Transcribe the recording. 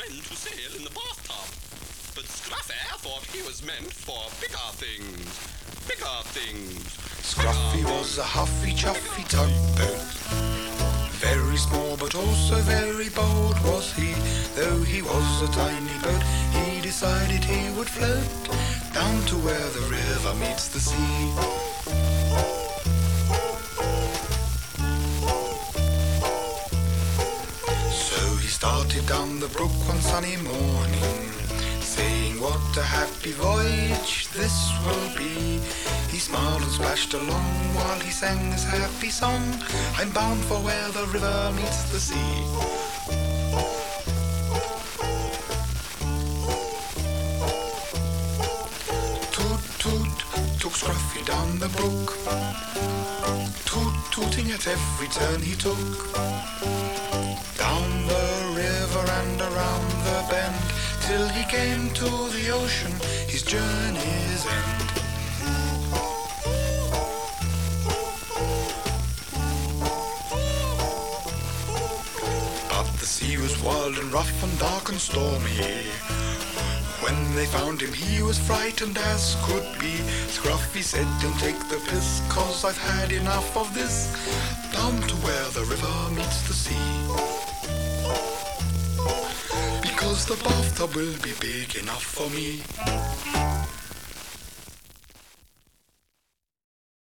meant to sail in the bathtub. But Scruffy thought he was meant for bigger things. Bigger things. Scruffy was a huffy chuffy tugboat. Very small but also very bold was he. Though he was a tiny boat, he decided he would float down to where the river meets the sea. Started down the brook one sunny morning, saying what a happy voyage this will be. He smiled and splashed along while he sang his happy song. I'm bound for where the river meets the sea. Toot toot took Scruffy down the brook. Toot tooting at every turn he took. Down the around the bend till he came to the ocean, his journey's end. But the sea was wild and rough and dark and stormy. When they found him, he was frightened as could be. Scruffy said, Don't take the piss, cause I've had enough of this. Down to where the river meets the sea. The bathtub will be big enough for me.